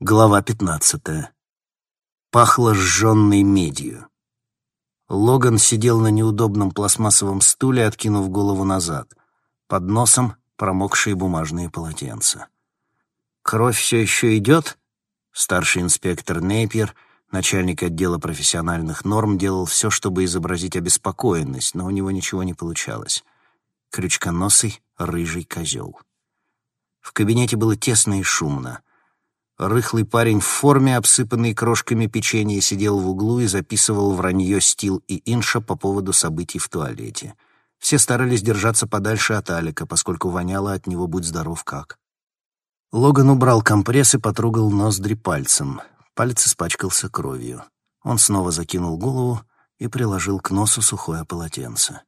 Глава пятнадцатая. Пахло сжженной медью. Логан сидел на неудобном пластмассовом стуле, откинув голову назад. Под носом промокшие бумажные полотенца. «Кровь все еще идет?» Старший инспектор Нейпер, начальник отдела профессиональных норм, делал все, чтобы изобразить обеспокоенность, но у него ничего не получалось. Крючконосый, рыжий козел. В кабинете было тесно и шумно. Рыхлый парень в форме, обсыпанный крошками печенья, сидел в углу и записывал вранье Стил и Инша по поводу событий в туалете. Все старались держаться подальше от Алика, поскольку воняло от него «будь здоров как». Логан убрал компресс и потрогал ноздри пальцем. Палец испачкался кровью. Он снова закинул голову и приложил к носу сухое полотенце.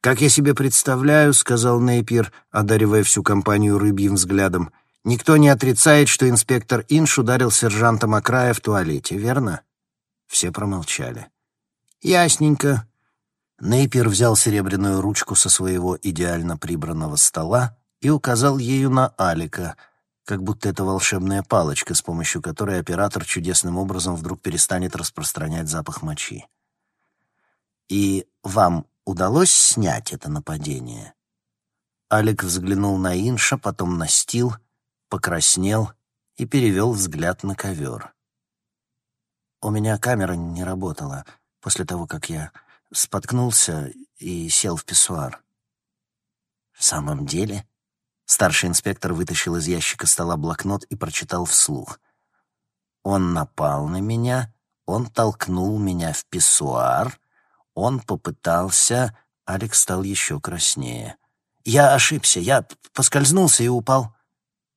«Как я себе представляю», — сказал Нейпир, одаривая всю компанию рыбьим взглядом, — Никто не отрицает, что инспектор Инш ударил сержанта Макрая в туалете, верно? Все промолчали. Ясненько. Нейпер взял серебряную ручку со своего идеально прибранного стола и указал ею на Алика, как будто это волшебная палочка, с помощью которой оператор чудесным образом вдруг перестанет распространять запах мочи. «И вам удалось снять это нападение?» Алик взглянул на Инша, потом на Стил — покраснел и перевел взгляд на ковер. У меня камера не работала после того, как я споткнулся и сел в писсуар. «В самом деле?» Старший инспектор вытащил из ящика стола блокнот и прочитал вслух. «Он напал на меня, он толкнул меня в писсуар, он попытался...» Алекс стал еще краснее. «Я ошибся, я поскользнулся и упал».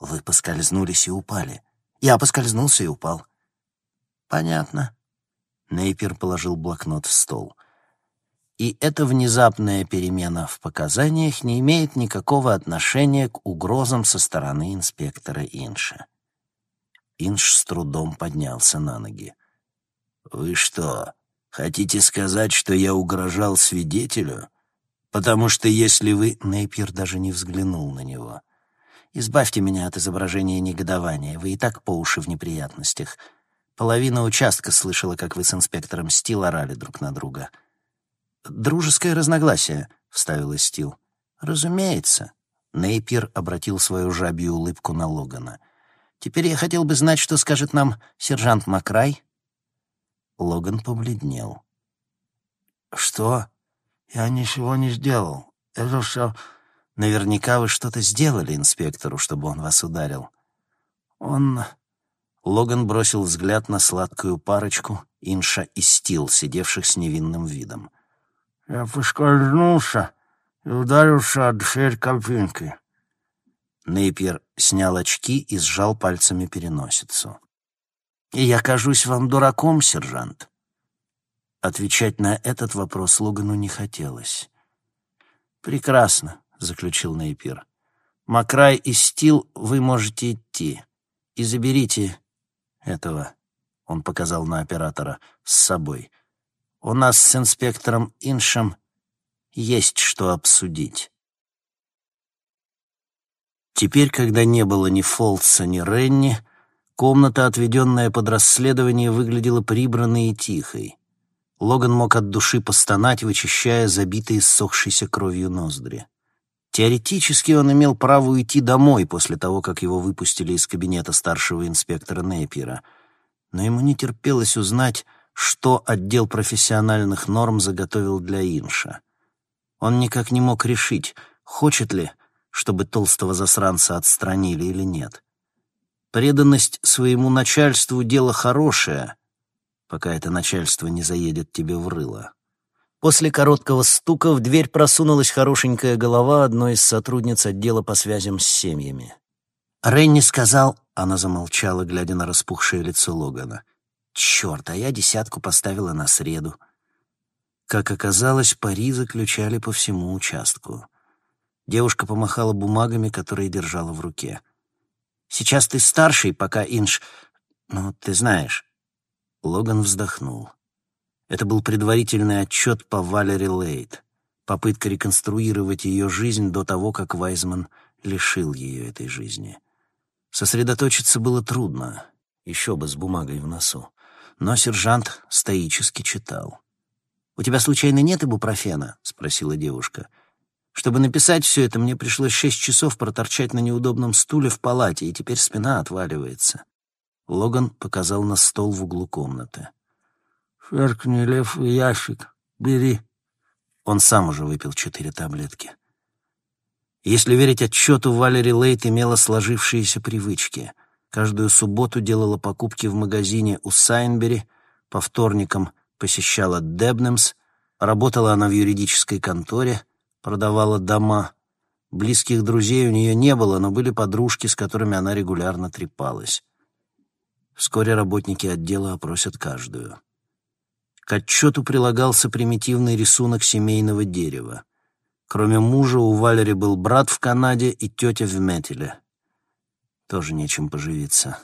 Вы поскользнулись и упали. Я поскользнулся и упал. Понятно. Нейпер положил блокнот в стол. И эта внезапная перемена в показаниях не имеет никакого отношения к угрозам со стороны инспектора Инша. Инш с трудом поднялся на ноги. «Вы что, хотите сказать, что я угрожал свидетелю? Потому что если вы...» Нейпер даже не взглянул на него. Избавьте меня от изображения негодования. Вы и так по уши в неприятностях. Половина участка слышала, как вы с инспектором Стил орали друг на друга. «Дружеское разногласие», — вставила Стил. «Разумеется». Нейпир обратил свою жабью улыбку на Логана. «Теперь я хотел бы знать, что скажет нам сержант Макрай». Логан побледнел. «Что? Я ничего не сделал. Это все Наверняка вы что-то сделали инспектору, чтобы он вас ударил. Он... Логан бросил взгляд на сладкую парочку, Инша и Стил, сидевших с невинным видом. «Я поскользнулся и ударился о дверь кабинки». Нейпер снял очки и сжал пальцами переносицу. «И я кажусь вам дураком, сержант?» Отвечать на этот вопрос Логану не хотелось. «Прекрасно. — заключил Нейпир. «Макрай и Стил, вы можете идти. И заберите этого», — он показал на оператора, — «с собой. У нас с инспектором Иншем есть что обсудить». Теперь, когда не было ни Фолтса, ни Ренни, комната, отведенная под расследование, выглядела прибранной и тихой. Логан мог от души постонать, вычищая забитые ссохшейся кровью ноздри. Теоретически он имел право уйти домой после того, как его выпустили из кабинета старшего инспектора Нейпера. Но ему не терпелось узнать, что отдел профессиональных норм заготовил для Инша. Он никак не мог решить, хочет ли, чтобы толстого засранца отстранили или нет. Преданность своему начальству — дело хорошее, пока это начальство не заедет тебе в рыло. После короткого стука в дверь просунулась хорошенькая голова одной из сотрудниц отдела по связям с семьями. Ренни сказал... Она замолчала, глядя на распухшее лицо Логана. «Черт, а я десятку поставила на среду». Как оказалось, пари заключали по всему участку. Девушка помахала бумагами, которые держала в руке. «Сейчас ты старший, пока Инш... Ну, ты знаешь». Логан вздохнул. Это был предварительный отчет по Валери Лейт, попытка реконструировать ее жизнь до того, как Вайзман лишил ее этой жизни. Сосредоточиться было трудно, еще бы с бумагой в носу. Но сержант стоически читал. «У тебя случайно нет ибупрофена?» — спросила девушка. «Чтобы написать все это, мне пришлось шесть часов проторчать на неудобном стуле в палате, и теперь спина отваливается». Логан показал на стол в углу комнаты. «Верхний лев и ящик. Бери». Он сам уже выпил четыре таблетки. Если верить отчету, Валери Лейт имела сложившиеся привычки. Каждую субботу делала покупки в магазине у Сайнбери, по вторникам посещала Дебнемс, работала она в юридической конторе, продавала дома. Близких друзей у нее не было, но были подружки, с которыми она регулярно трепалась. Вскоре работники отдела опросят каждую. К отчету прилагался примитивный рисунок семейного дерева. Кроме мужа у Валери был брат в Канаде и тетя в Метеле. Тоже нечем поживиться.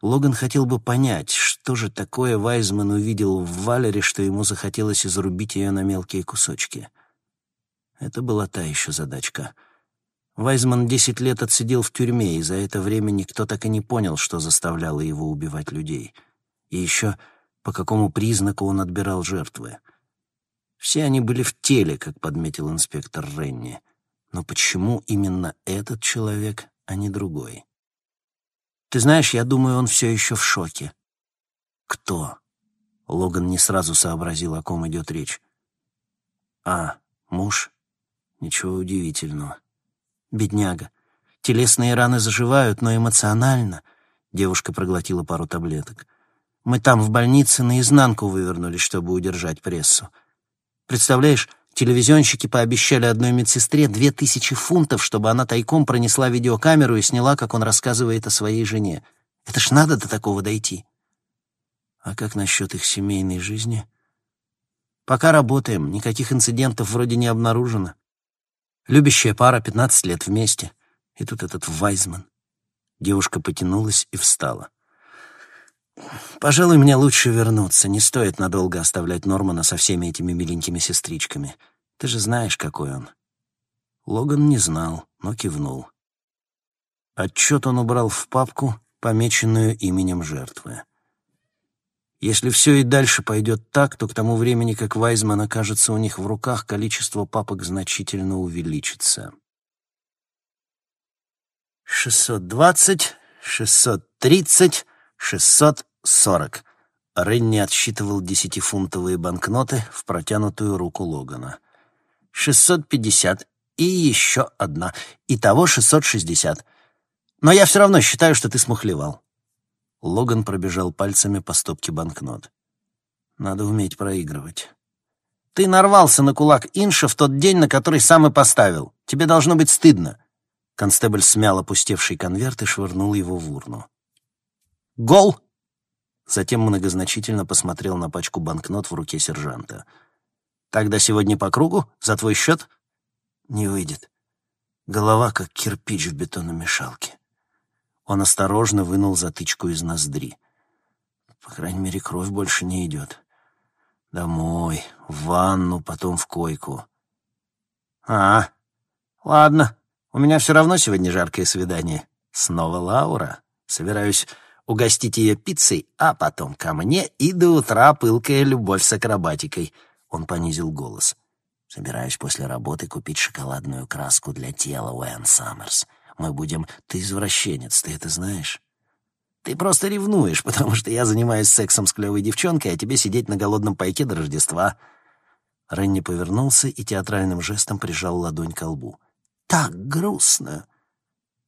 Логан хотел бы понять, что же такое Вайзман увидел в Валере, что ему захотелось изрубить ее на мелкие кусочки. Это была та еще задачка. Вайзман десять лет отсидел в тюрьме, и за это время никто так и не понял, что заставляло его убивать людей. И еще по какому признаку он отбирал жертвы. Все они были в теле, как подметил инспектор Ренни. Но почему именно этот человек, а не другой? Ты знаешь, я думаю, он все еще в шоке. Кто? Логан не сразу сообразил, о ком идет речь. А, муж? Ничего удивительного. Бедняга. Телесные раны заживают, но эмоционально... Девушка проглотила пару таблеток. Мы там, в больнице, наизнанку вывернулись, чтобы удержать прессу. Представляешь, телевизионщики пообещали одной медсестре две тысячи фунтов, чтобы она тайком пронесла видеокамеру и сняла, как он рассказывает о своей жене. Это ж надо до такого дойти. А как насчет их семейной жизни? Пока работаем, никаких инцидентов вроде не обнаружено. Любящая пара, пятнадцать лет вместе. И тут этот Вайзман. Девушка потянулась и встала. Пожалуй, мне лучше вернуться. Не стоит надолго оставлять Нормана со всеми этими миленькими сестричками. Ты же знаешь, какой он. Логан не знал, но кивнул. Отчет он убрал в папку, помеченную именем жертвы. Если все и дальше пойдет так, то к тому времени, как Вайзман окажется у них в руках, количество папок значительно увеличится. «Шестьсот двадцать, шестьсот тридцать, шестьсот сорок». Ренни отсчитывал десятифунтовые банкноты в протянутую руку Логана. «Шестьсот пятьдесят и еще одна. Итого шестьсот шестьдесят. Но я все равно считаю, что ты смухлевал». Логан пробежал пальцами по стопке банкнот. «Надо уметь проигрывать». «Ты нарвался на кулак Инша в тот день, на который сам и поставил. Тебе должно быть стыдно». Констебль смял опустевший конверт и швырнул его в урну. «Гол!» Затем многозначительно посмотрел на пачку банкнот в руке сержанта. «Тогда сегодня по кругу? За твой счет?» «Не выйдет. Голова, как кирпич в бетономешалке». Он осторожно вынул затычку из ноздри. По крайней мере, кровь больше не идет. Домой, в ванну, потом в койку. «А, ладно. У меня все равно сегодня жаркое свидание. Снова Лаура. Собираюсь угостить ее пиццей, а потом ко мне и до утра пылкая любовь с акробатикой». Он понизил голос. «Собираюсь после работы купить шоколадную краску для тела Уэн Саммерс. Мы будем... Ты извращенец, ты это знаешь? Ты просто ревнуешь, потому что я занимаюсь сексом с клевой девчонкой, а тебе сидеть на голодном пайке до Рождества». Ренни повернулся и театральным жестом прижал ладонь к лбу. «Так грустно!»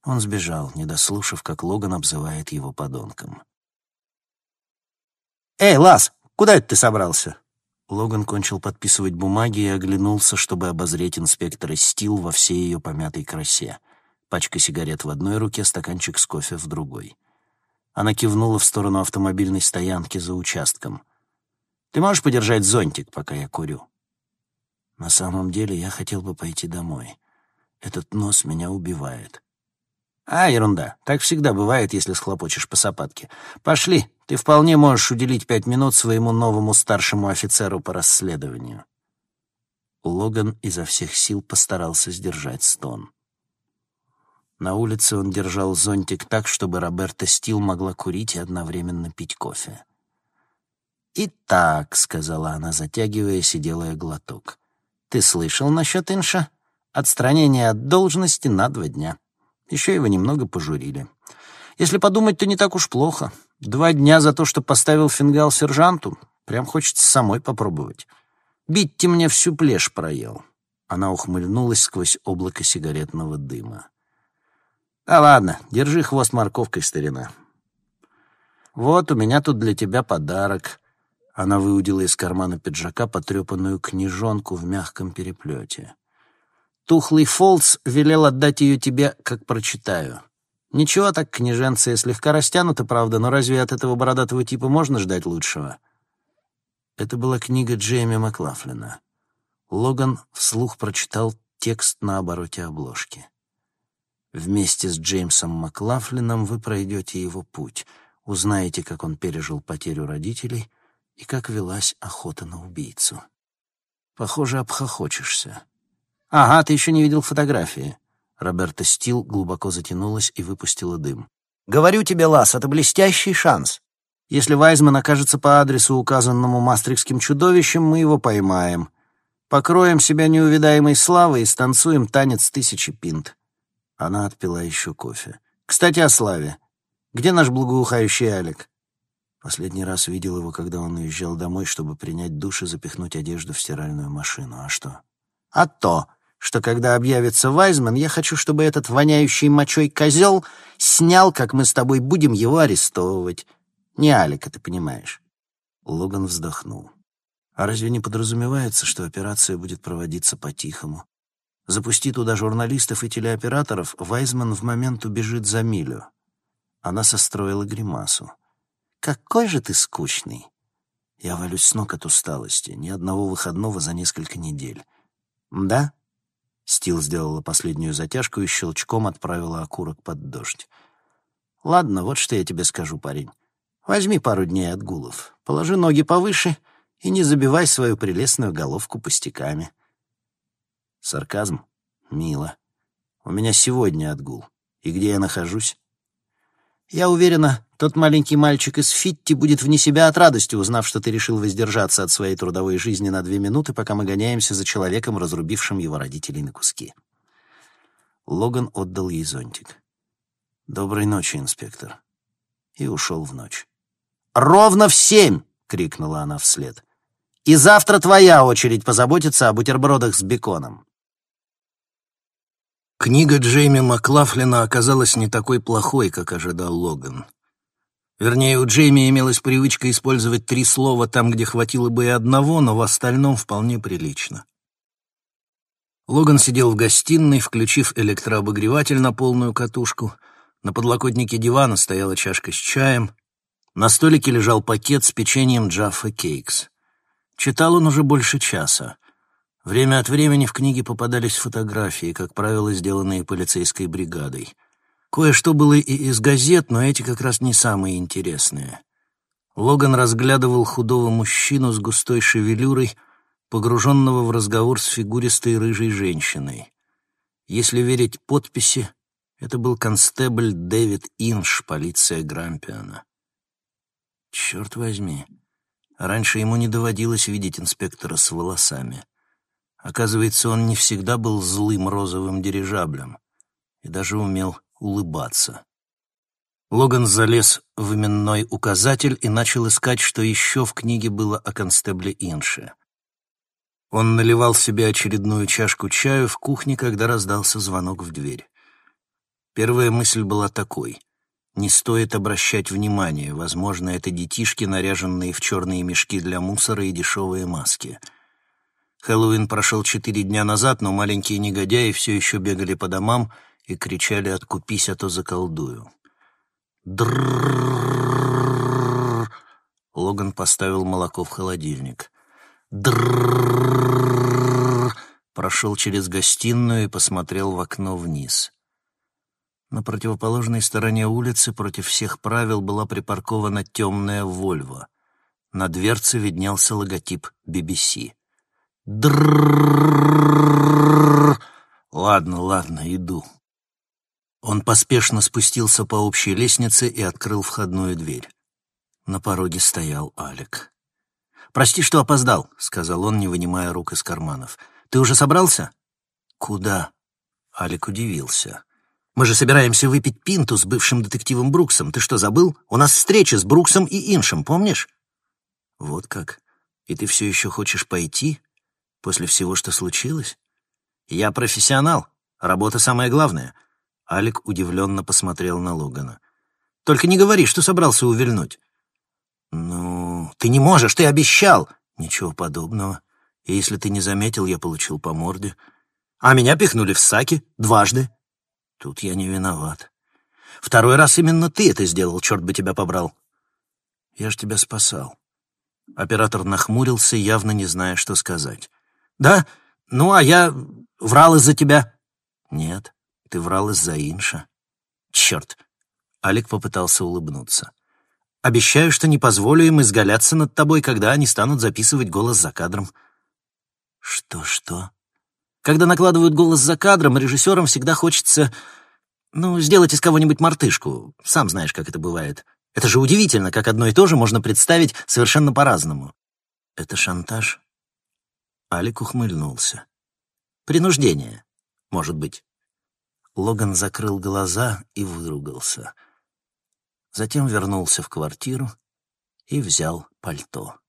Он сбежал, не дослушав, как Логан обзывает его подонком. «Эй, Лас, куда это ты собрался?» Логан кончил подписывать бумаги и оглянулся, чтобы обозреть инспектора Стил во всей ее помятой красе — Пачка сигарет в одной руке, стаканчик с кофе в другой. Она кивнула в сторону автомобильной стоянки за участком. «Ты можешь подержать зонтик, пока я курю?» «На самом деле я хотел бы пойти домой. Этот нос меня убивает». А, ерунда. Так всегда бывает, если схлопочешь по сапатке. Пошли, ты вполне можешь уделить пять минут своему новому старшему офицеру по расследованию. Логан изо всех сил постарался сдержать стон. На улице он держал зонтик так, чтобы Роберта Стил могла курить и одновременно пить кофе. «Итак», — сказала она, затягиваясь и делая глоток, — «ты слышал насчет Инша? Отстранение от должности на два дня». Еще его немного пожурили. Если подумать, то не так уж плохо. Два дня за то, что поставил фингал сержанту, прям хочется самой попробовать. Бить ты мне всю плешь проел. Она ухмыльнулась сквозь облако сигаретного дыма. Да ладно, держи хвост морковкой, старина. Вот у меня тут для тебя подарок. Она выудила из кармана пиджака потрепанную книжонку в мягком переплете. Тухлый Фолс велел отдать ее тебе, как прочитаю. Ничего так, княженция слегка растянута, правда, но разве от этого бородатого типа можно ждать лучшего? Это была книга Джейми Маклафлина. Логан вслух прочитал текст на обороте обложки. Вместе с Джеймсом Маклафлином вы пройдете его путь, узнаете, как он пережил потерю родителей и как велась охота на убийцу. Похоже, обхохочешься. «Ага, ты еще не видел фотографии». Роберта Стил глубоко затянулась и выпустила дым. «Говорю тебе, Лас, это блестящий шанс. Если Вайзман окажется по адресу, указанному мастрикским чудовищем, мы его поймаем. Покроем себя неувидаемой славой и станцуем танец тысячи пинт». Она отпила еще кофе. «Кстати, о славе. Где наш благоухающий Алик?» Последний раз видел его, когда он уезжал домой, чтобы принять душ и запихнуть одежду в стиральную машину. А что? «А то!» что когда объявится Вайзман, я хочу, чтобы этот воняющий мочой козел снял, как мы с тобой будем его арестовывать. Не Алика, ты понимаешь». Логан вздохнул. «А разве не подразумевается, что операция будет проводиться по-тихому? Запусти туда журналистов и телеоператоров, Вайзман в момент убежит за милю». Она состроила гримасу. «Какой же ты скучный!» Я валюсь с ног от усталости, ни одного выходного за несколько недель. «Да?» Стил сделала последнюю затяжку и щелчком отправила окурок под дождь. «Ладно, вот что я тебе скажу, парень. Возьми пару дней отгулов, положи ноги повыше и не забивай свою прелестную головку пустяками». «Сарказм? Мило. У меня сегодня отгул. И где я нахожусь?» Я уверена, тот маленький мальчик из Фитти будет вне себя от радости, узнав, что ты решил воздержаться от своей трудовой жизни на две минуты, пока мы гоняемся за человеком, разрубившим его родителей на куски. Логан отдал ей зонтик. «Доброй ночи, инспектор». И ушел в ночь. «Ровно в семь!» — крикнула она вслед. «И завтра твоя очередь позаботиться о бутербродах с беконом». Книга Джейми Маклафлина оказалась не такой плохой, как ожидал Логан. Вернее, у Джейми имелась привычка использовать три слова там, где хватило бы и одного, но в остальном вполне прилично. Логан сидел в гостиной, включив электрообогреватель на полную катушку. На подлокотнике дивана стояла чашка с чаем. На столике лежал пакет с печеньем Джаффа Кейкс. Читал он уже больше часа. Время от времени в книге попадались фотографии, как правило, сделанные полицейской бригадой. Кое-что было и из газет, но эти как раз не самые интересные. Логан разглядывал худого мужчину с густой шевелюрой, погруженного в разговор с фигуристой рыжей женщиной. Если верить подписи, это был констебль Дэвид Инш, полиция Грампиона. Черт возьми, раньше ему не доводилось видеть инспектора с волосами. Оказывается, он не всегда был злым розовым дирижаблем и даже умел улыбаться. Логан залез в именной указатель и начал искать, что еще в книге было о констебле Инше. Он наливал себе очередную чашку чаю в кухне, когда раздался звонок в дверь. Первая мысль была такой. Не стоит обращать внимание, возможно, это детишки, наряженные в черные мешки для мусора и дешевые маски — Хэллоуин прошел четыре дня назад, но маленькие негодяи все еще бегали по домам и кричали «Откупись, а то заколдую». Дррррррррррр. Логан поставил молоко в холодильник. Дррррррррр. Прошел через гостиную и посмотрел в окно вниз. На противоположной стороне улицы против всех правил была припаркована темная «Вольво». На дверце виднелся логотип BBC ты После всего, что случилось?» «Я профессионал. Работа самое главное. Алик удивленно посмотрел на Логана. «Только не говори, что собрался увильнуть». «Ну, ты не можешь, ты обещал!» «Ничего подобного. И если ты не заметил, я получил по морде. А меня пихнули в саки дважды. Тут я не виноват. Второй раз именно ты это сделал, черт бы тебя побрал. Я ж тебя спасал». Оператор нахмурился, явно не зная, что сказать. «Да? Ну, а я врал из-за тебя?» «Нет. Ты врал из-за Инша. Черт. Алик попытался улыбнуться. Обещаю, что не позволю им изгаляться над тобой, когда они станут записывать голос за кадром. Что-что? Когда накладывают голос за кадром, режиссерам всегда хочется, ну, сделать из кого-нибудь мартышку. Сам знаешь, как это бывает. Это же удивительно, как одно и то же можно представить совершенно по-разному. Это шантаж? Алик ухмыльнулся. Принуждение, может быть. Логан закрыл глаза и выругался. Затем вернулся в квартиру и взял пальто.